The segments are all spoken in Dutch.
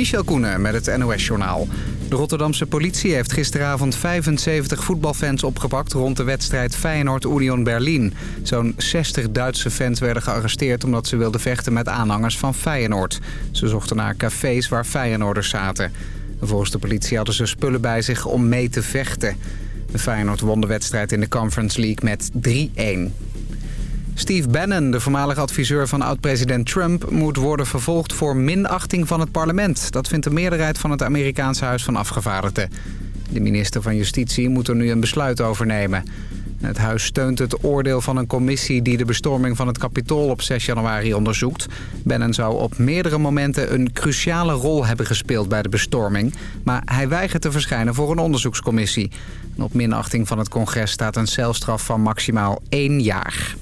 Michel Koenen met het NOS-journaal. De Rotterdamse politie heeft gisteravond 75 voetbalfans opgepakt... rond de wedstrijd Feyenoord-Union Berlin. Zo'n 60 Duitse fans werden gearresteerd... omdat ze wilden vechten met aanhangers van Feyenoord. Ze zochten naar cafés waar Feyenoorders zaten. Volgens de politie hadden ze spullen bij zich om mee te vechten. De Feyenoord won de wedstrijd in de Conference League met 3-1. Steve Bannon, de voormalige adviseur van oud-president Trump... moet worden vervolgd voor minachting van het parlement. Dat vindt de meerderheid van het Amerikaanse Huis van Afgevaardigden. De minister van Justitie moet er nu een besluit over nemen. Het huis steunt het oordeel van een commissie die de bestorming van het Capitool op 6 januari onderzoekt. Bannon zou op meerdere momenten een cruciale rol hebben gespeeld bij de bestorming. Maar hij weigert te verschijnen voor een onderzoekscommissie. op minachting van het congres staat een celstraf van maximaal één jaar.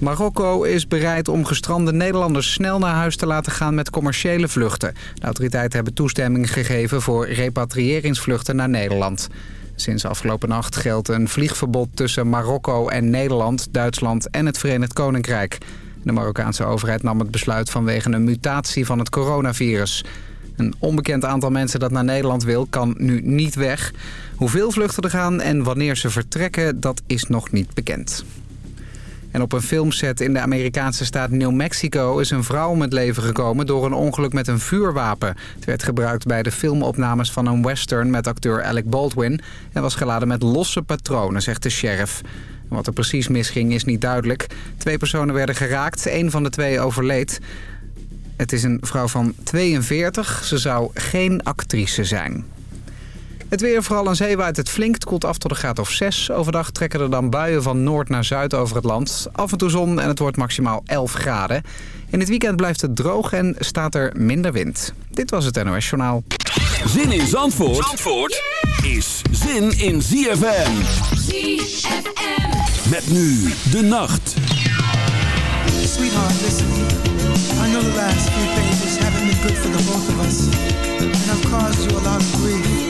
Marokko is bereid om gestrande Nederlanders snel naar huis te laten gaan met commerciële vluchten. De autoriteiten hebben toestemming gegeven voor repatriëringsvluchten naar Nederland. Sinds afgelopen nacht geldt een vliegverbod tussen Marokko en Nederland, Duitsland en het Verenigd Koninkrijk. De Marokkaanse overheid nam het besluit vanwege een mutatie van het coronavirus. Een onbekend aantal mensen dat naar Nederland wil kan nu niet weg. Hoeveel vluchten er gaan en wanneer ze vertrekken, dat is nog niet bekend. En op een filmset in de Amerikaanse staat New Mexico is een vrouw om het leven gekomen door een ongeluk met een vuurwapen. Het werd gebruikt bij de filmopnames van een western met acteur Alec Baldwin en was geladen met losse patronen, zegt de sheriff. Wat er precies misging is niet duidelijk. Twee personen werden geraakt, één van de twee overleed. Het is een vrouw van 42, ze zou geen actrice zijn. Het weer vooral aan zee waait het flink. Het koelt af tot een graad of 6. Overdag trekken er dan buien van noord naar zuid over het land. Af en toe zon en het wordt maximaal 11 graden. In het weekend blijft het droog en staat er minder wind. Dit was het NOS Journaal. Zin in Zandvoort, Zandvoort is zin in ZFM. ZFM. Met nu de nacht. Sweetheart, listen. I know the last few pages haven't been good for the both of us. And I've caused you a lot of grief.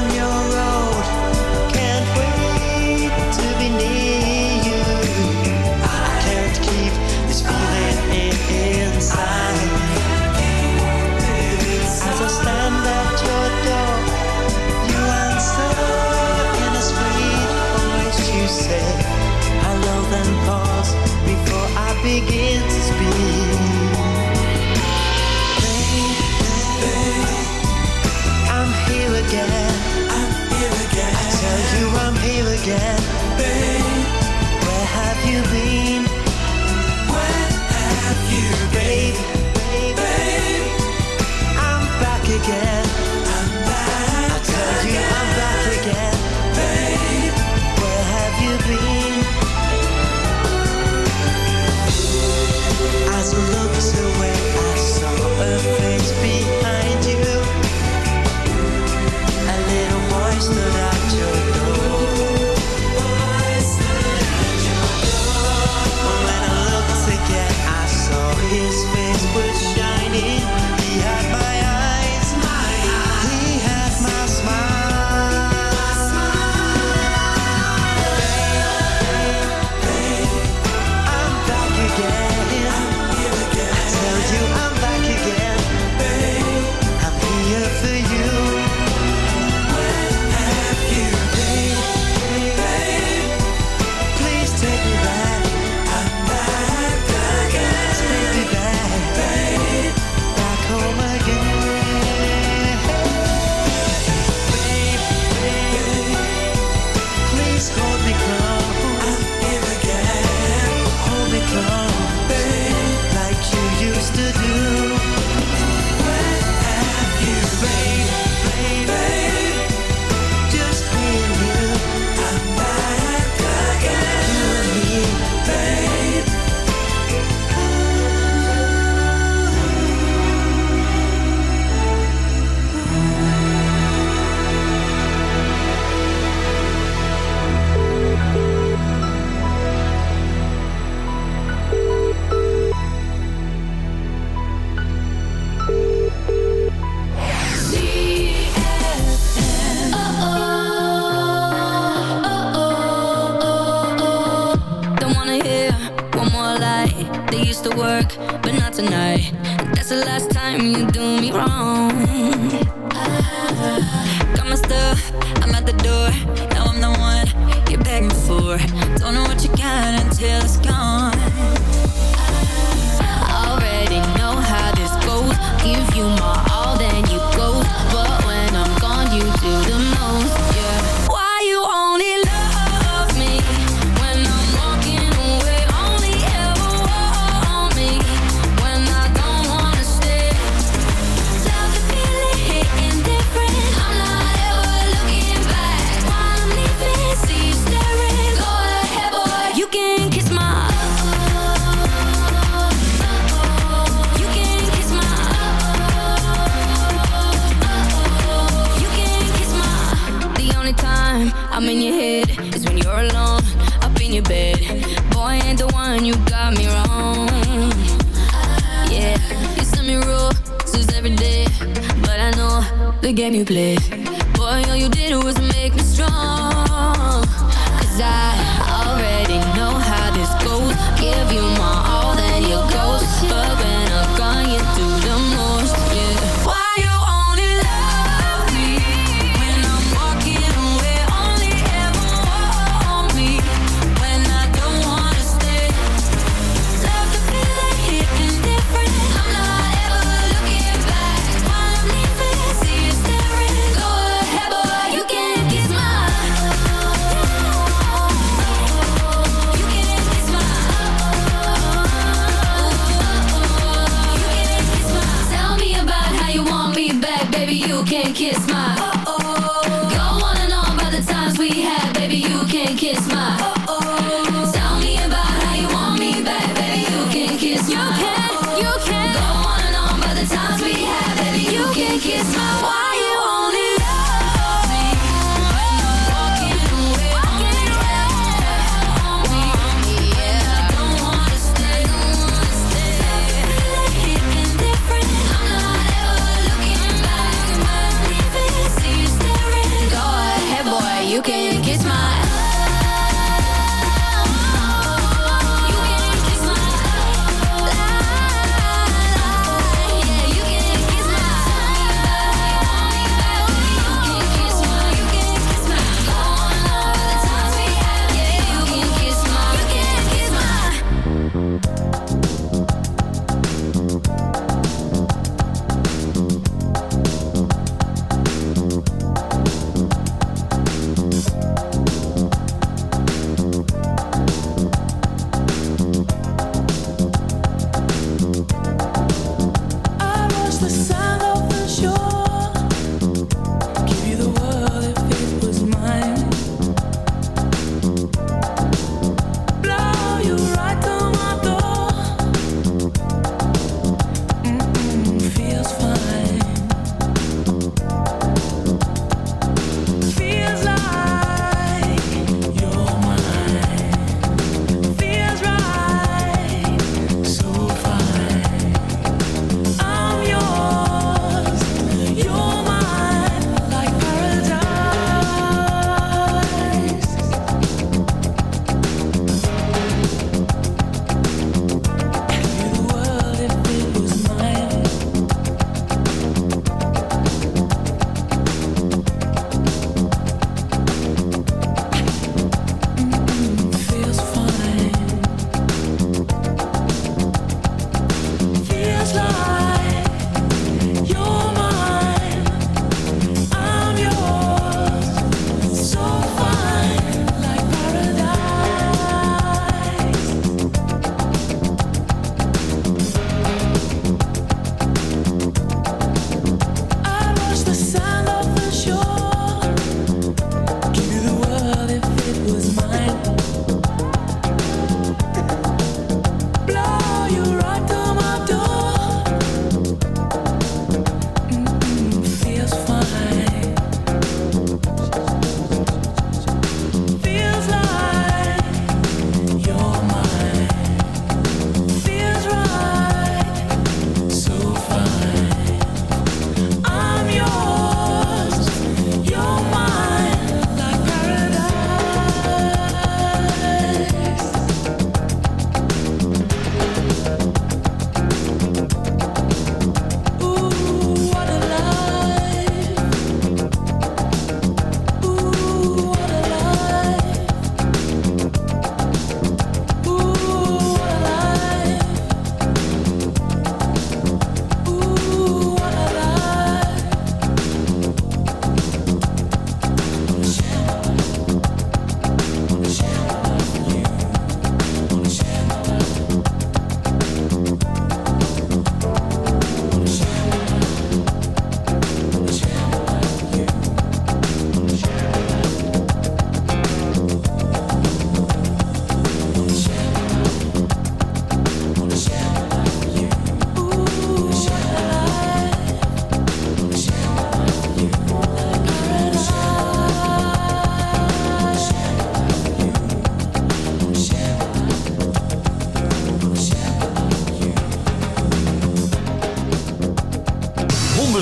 did was make me strong.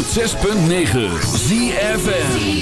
106.9 ZFN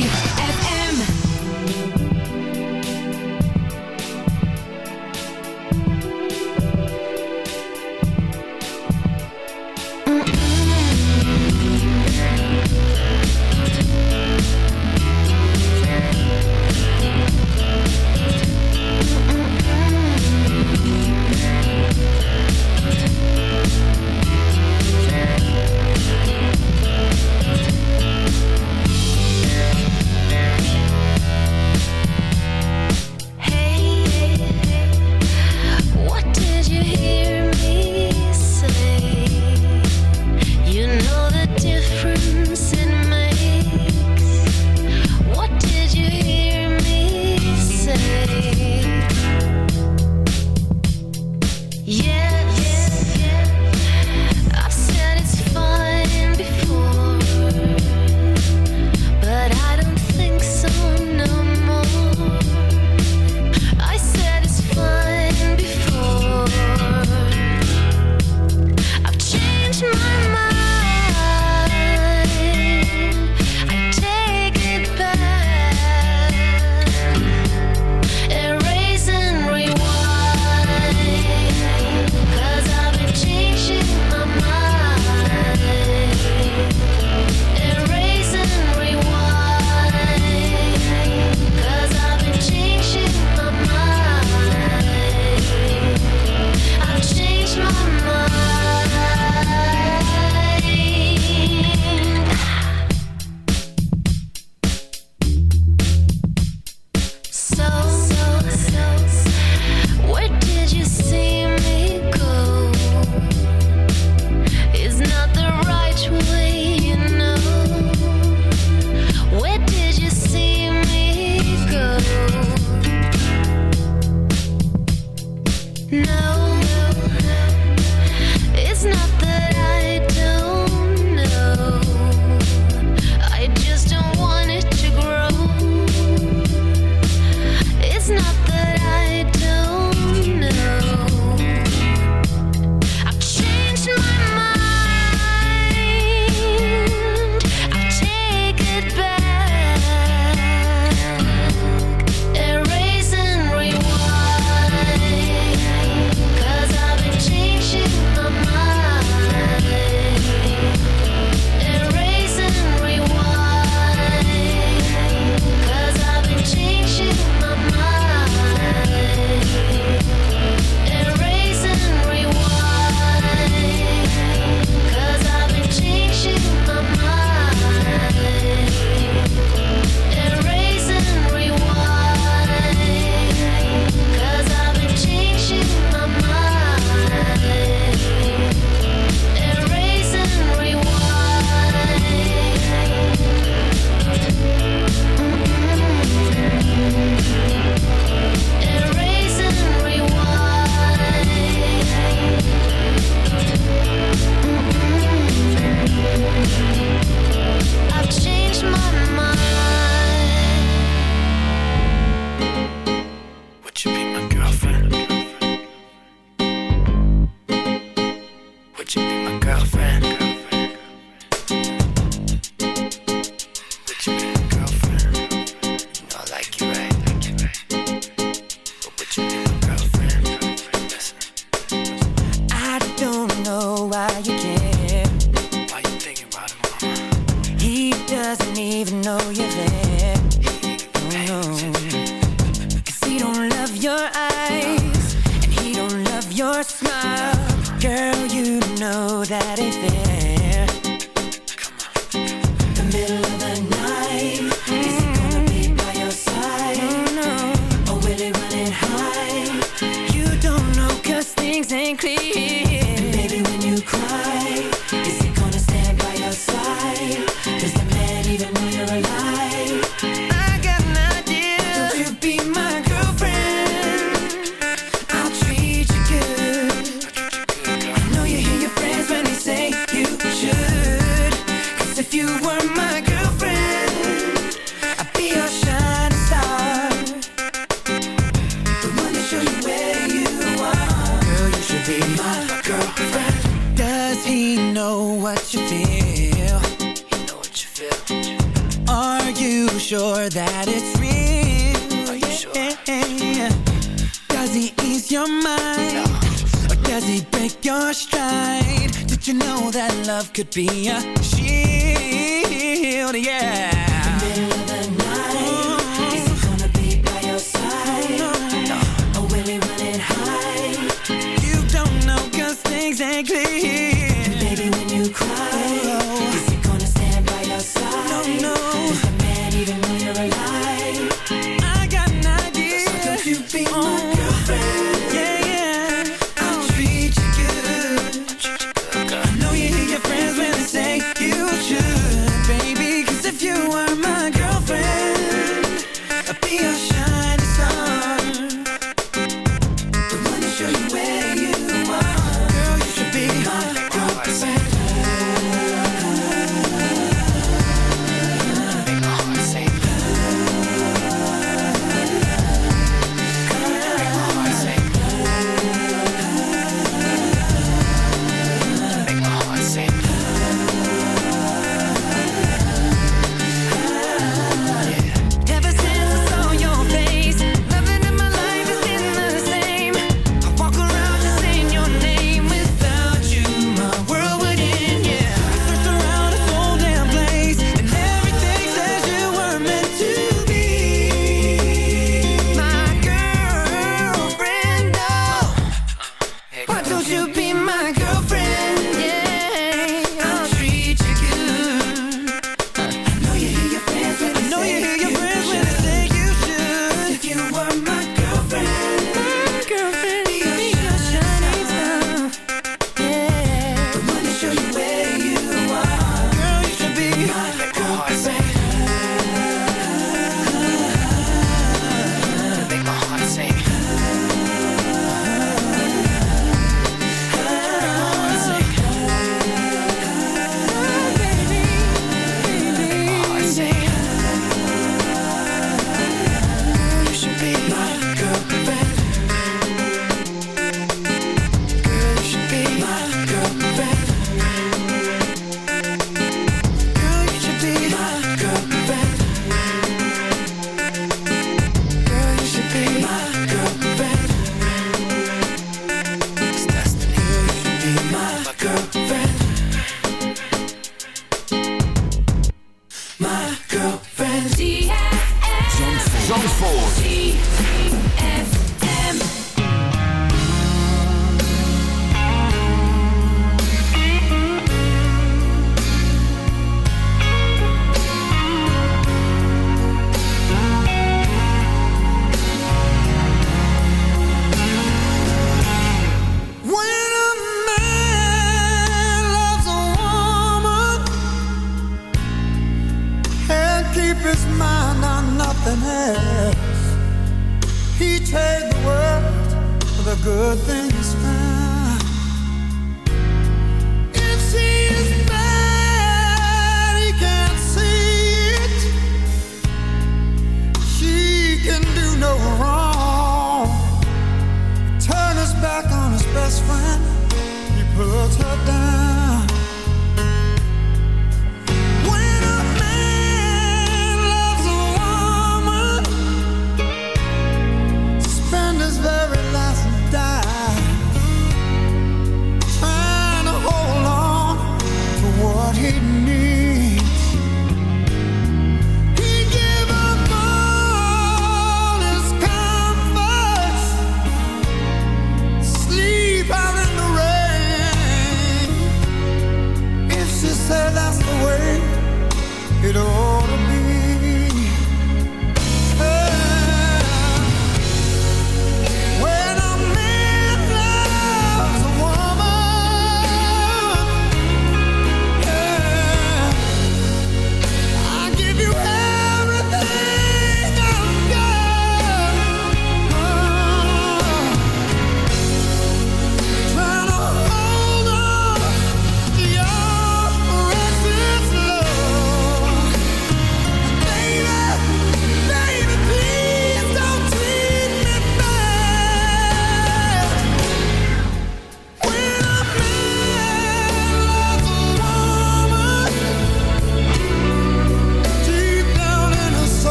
good things found.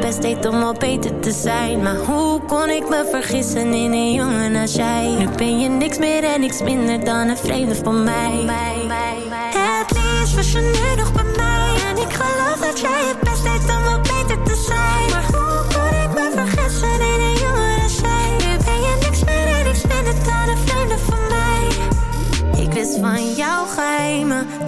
Best deed om al beter te zijn. Maar hoe kon ik me vergissen in een jongen als jij? Nu ben je niks meer en niks minder dan een vreemde van mij. Het liefst was je nu nog bij mij. En ik geloof dat jij je best deed om al beter te zijn. Maar hoe kon ik me vergissen in een jongen als jij? Nu ben je niks meer en niks minder dan een vreemde van mij. Ik wist van jouw geheimen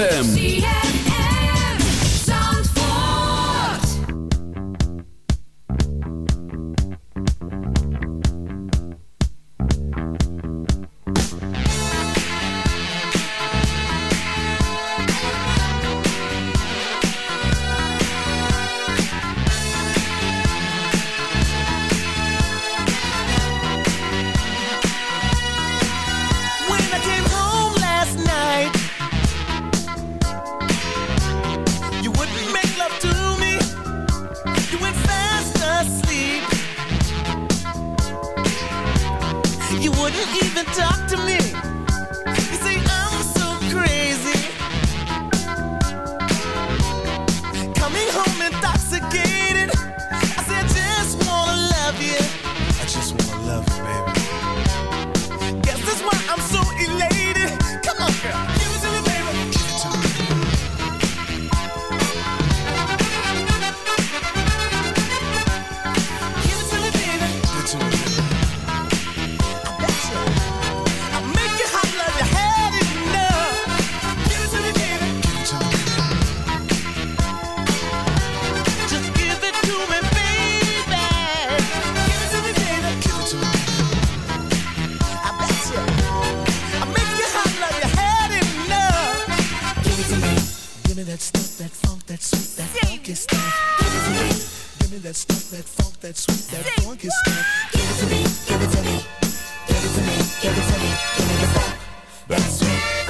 ZFM. Me that stuff, that funk, that sweet, that funky stuff. Give it to me. Give me that stuff, that funk, that sweet, that funky stuff. Give it to me. Give it to me. Give it to me. Give it to me. Give me the funk, that sweet,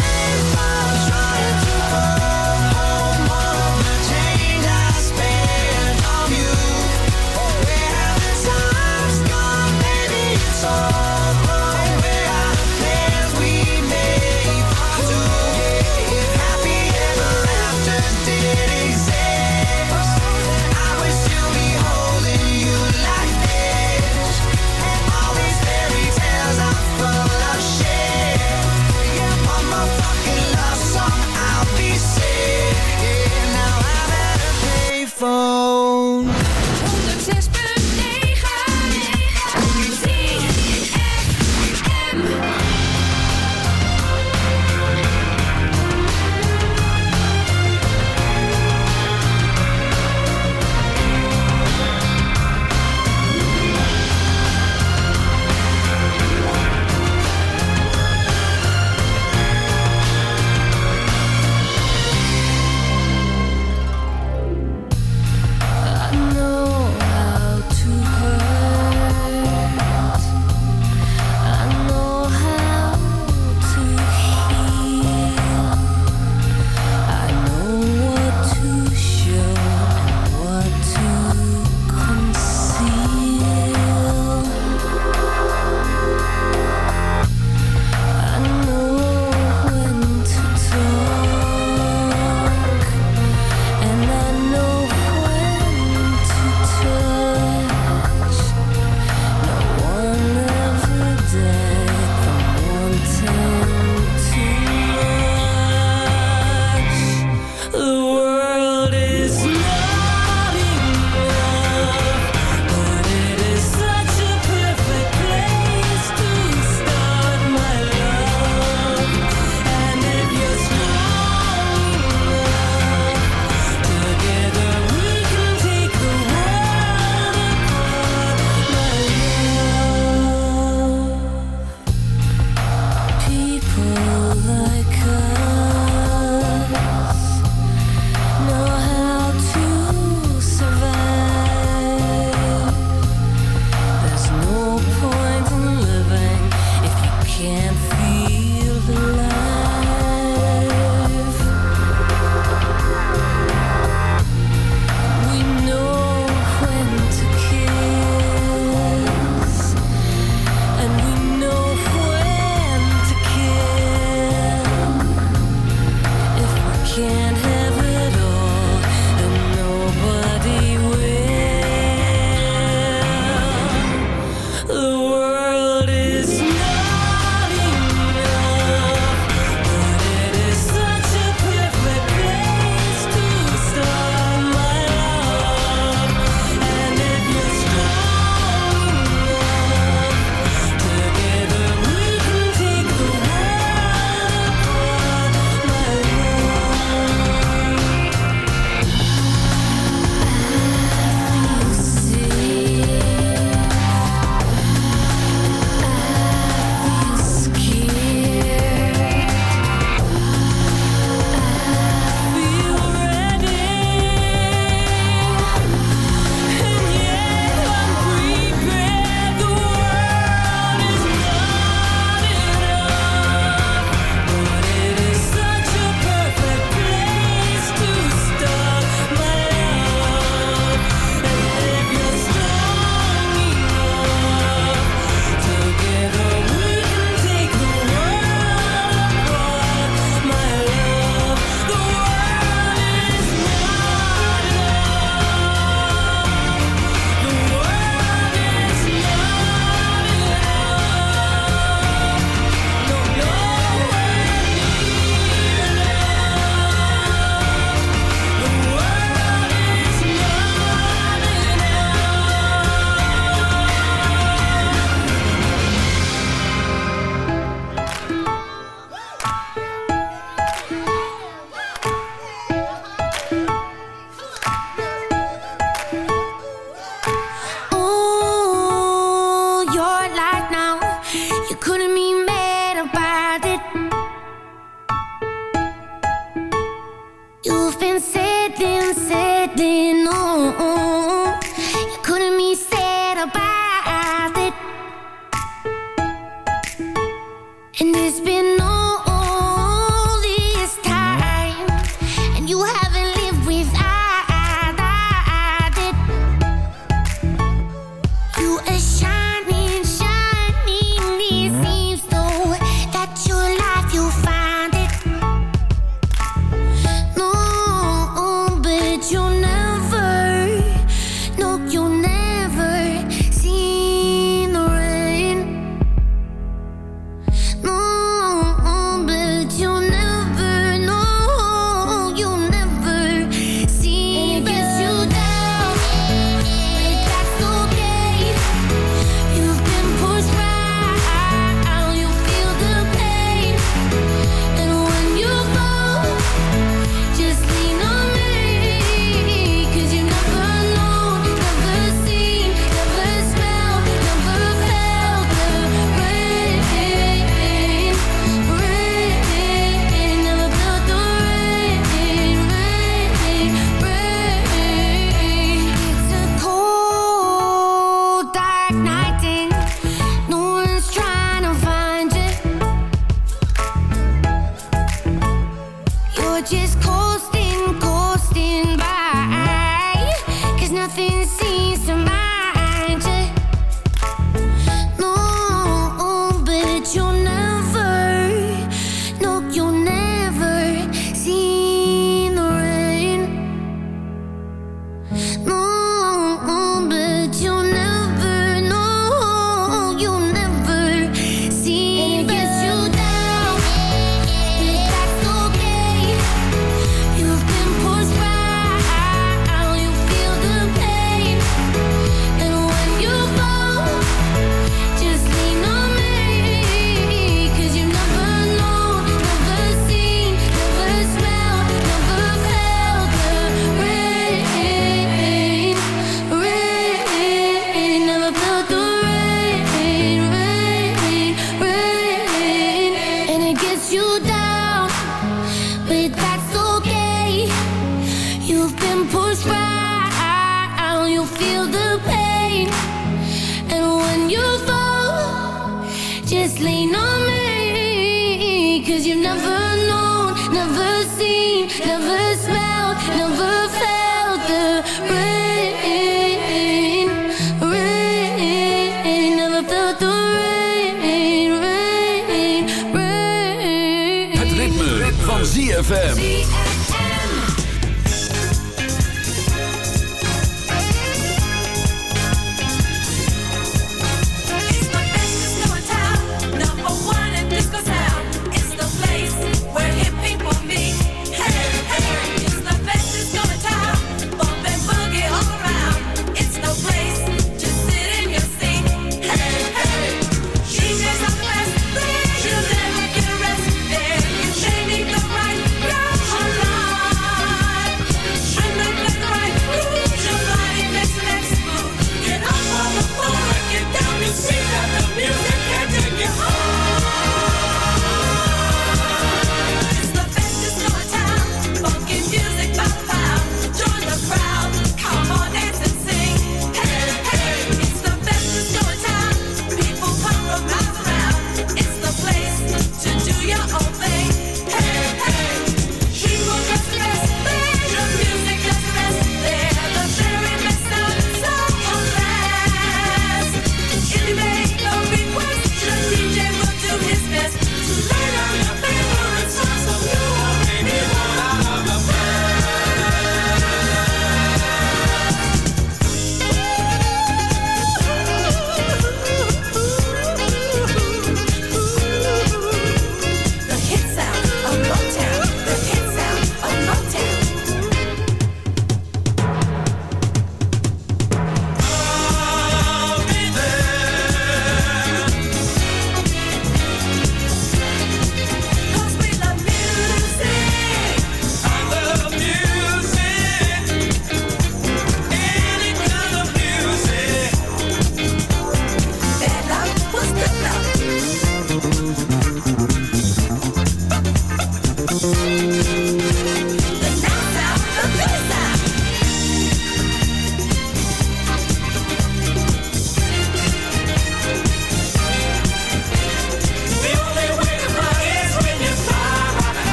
She'll